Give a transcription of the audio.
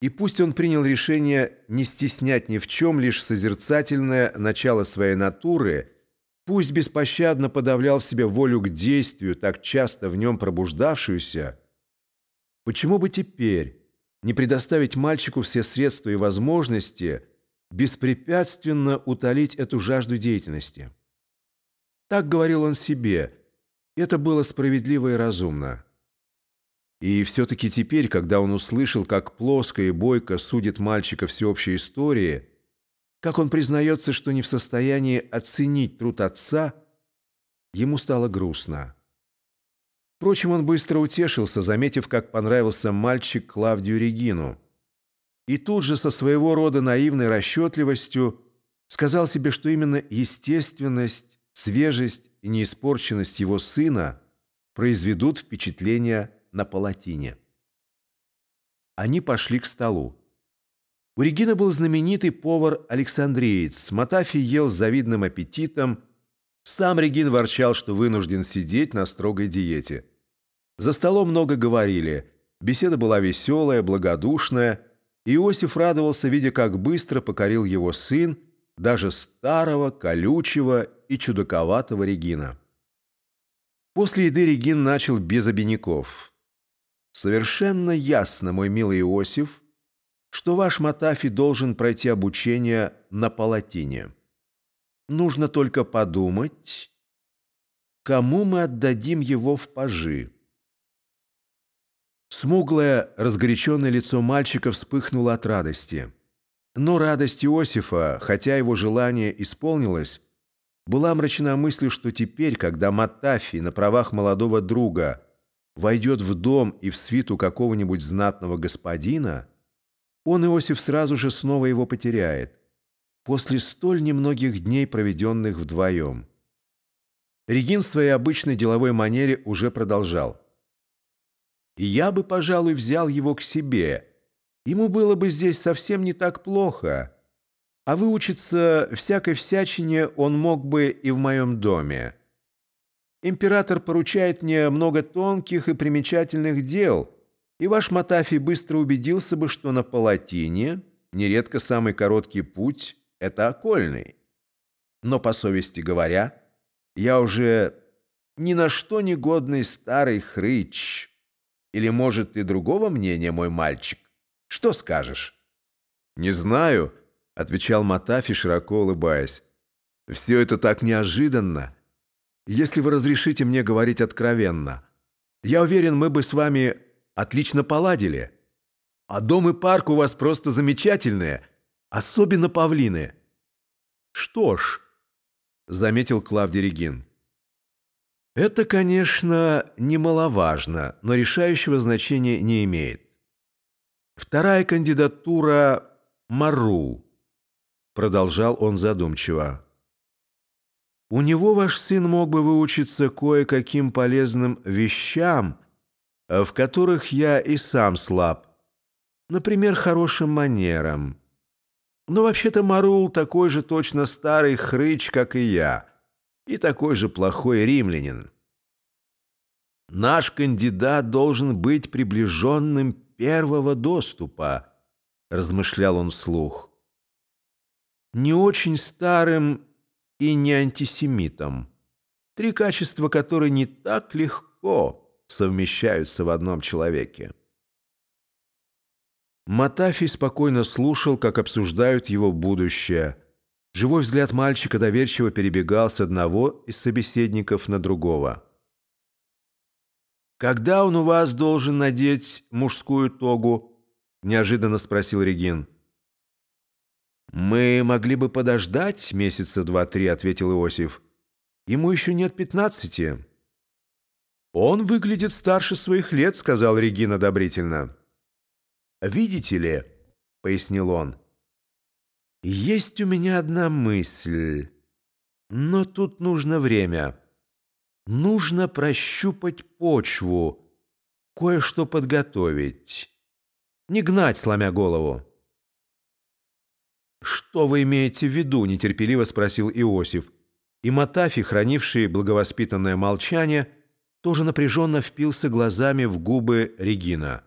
И пусть он принял решение не стеснять ни в чем лишь созерцательное начало своей натуры, пусть беспощадно подавлял в себе волю к действию, так часто в нем пробуждавшуюся, почему бы теперь не предоставить мальчику все средства и возможности беспрепятственно утолить эту жажду деятельности? Так говорил он себе, это было справедливо и разумно. И все-таки теперь, когда он услышал, как плоско и бойко судит мальчика всеобщей истории, как он признается, что не в состоянии оценить труд отца, ему стало грустно. Впрочем, он быстро утешился, заметив, как понравился мальчик Клавдию Регину. И тут же со своего рода наивной расчетливостью сказал себе, что именно естественность, свежесть и неиспорченность его сына произведут впечатление на палатине. Они пошли к столу. У Регины был знаменитый повар-александриец. Матафий ел с завидным аппетитом. Сам Регин ворчал, что вынужден сидеть на строгой диете. За столом много говорили. Беседа была веселая, благодушная. Иосиф радовался, видя, как быстро покорил его сын, даже старого, колючего и чудаковатого Регина. После еды Регин начал без обиняков. «Совершенно ясно, мой милый Иосиф, что ваш Матафи должен пройти обучение на палатине. Нужно только подумать, кому мы отдадим его в пажи». Смуглое, разгоряченное лицо мальчика вспыхнуло от радости. Но радость Иосифа, хотя его желание исполнилось, была омрачена мыслью, что теперь, когда Матафи на правах молодого друга войдет в дом и в свиту какого-нибудь знатного господина, он, Иосиф, сразу же снова его потеряет, после столь немногих дней, проведенных вдвоем. Регин в своей обычной деловой манере уже продолжал. «И я бы, пожалуй, взял его к себе. Ему было бы здесь совсем не так плохо» а выучиться всякой всячине он мог бы и в моем доме. Император поручает мне много тонких и примечательных дел, и ваш Матафий быстро убедился бы, что на Палатине нередко самый короткий путь — это окольный. Но, по совести говоря, я уже ни на что не годный старый хрыч. Или, может, ты другого мнения, мой мальчик? Что скажешь? Не знаю, — отвечал Матафи, широко улыбаясь. «Все это так неожиданно. Если вы разрешите мне говорить откровенно, я уверен, мы бы с вами отлично поладили. А дом и парк у вас просто замечательные, особенно павлины». «Что ж», — заметил Клавдий Регин, — «это, конечно, немаловажно, но решающего значения не имеет. Вторая кандидатура — Марул» продолжал он задумчиво. У него ваш сын мог бы выучиться кое-каким полезным вещам, в которых я и сам слаб. Например, хорошим манерам. Но вообще-то Марул такой же точно старый хрыч, как и я, и такой же плохой римлянин. Наш кандидат должен быть приближенным первого доступа, размышлял он вслух не очень старым и не антисемитом. Три качества, которые не так легко совмещаются в одном человеке. Матафий спокойно слушал, как обсуждают его будущее. Живой взгляд мальчика доверчиво перебегал с одного из собеседников на другого. «Когда он у вас должен надеть мужскую тогу?» – неожиданно спросил Регин. «Мы могли бы подождать месяца два-три», — ответил Иосиф. «Ему еще нет пятнадцати». «Он выглядит старше своих лет», — сказал Регина одобрительно. «Видите ли», — пояснил он, — «есть у меня одна мысль, но тут нужно время. Нужно прощупать почву, кое-что подготовить, не гнать, сломя голову». «Что вы имеете в виду?» – нетерпеливо спросил Иосиф. И Матафи, хранивший благовоспитанное молчание, тоже напряженно впился глазами в губы Регина.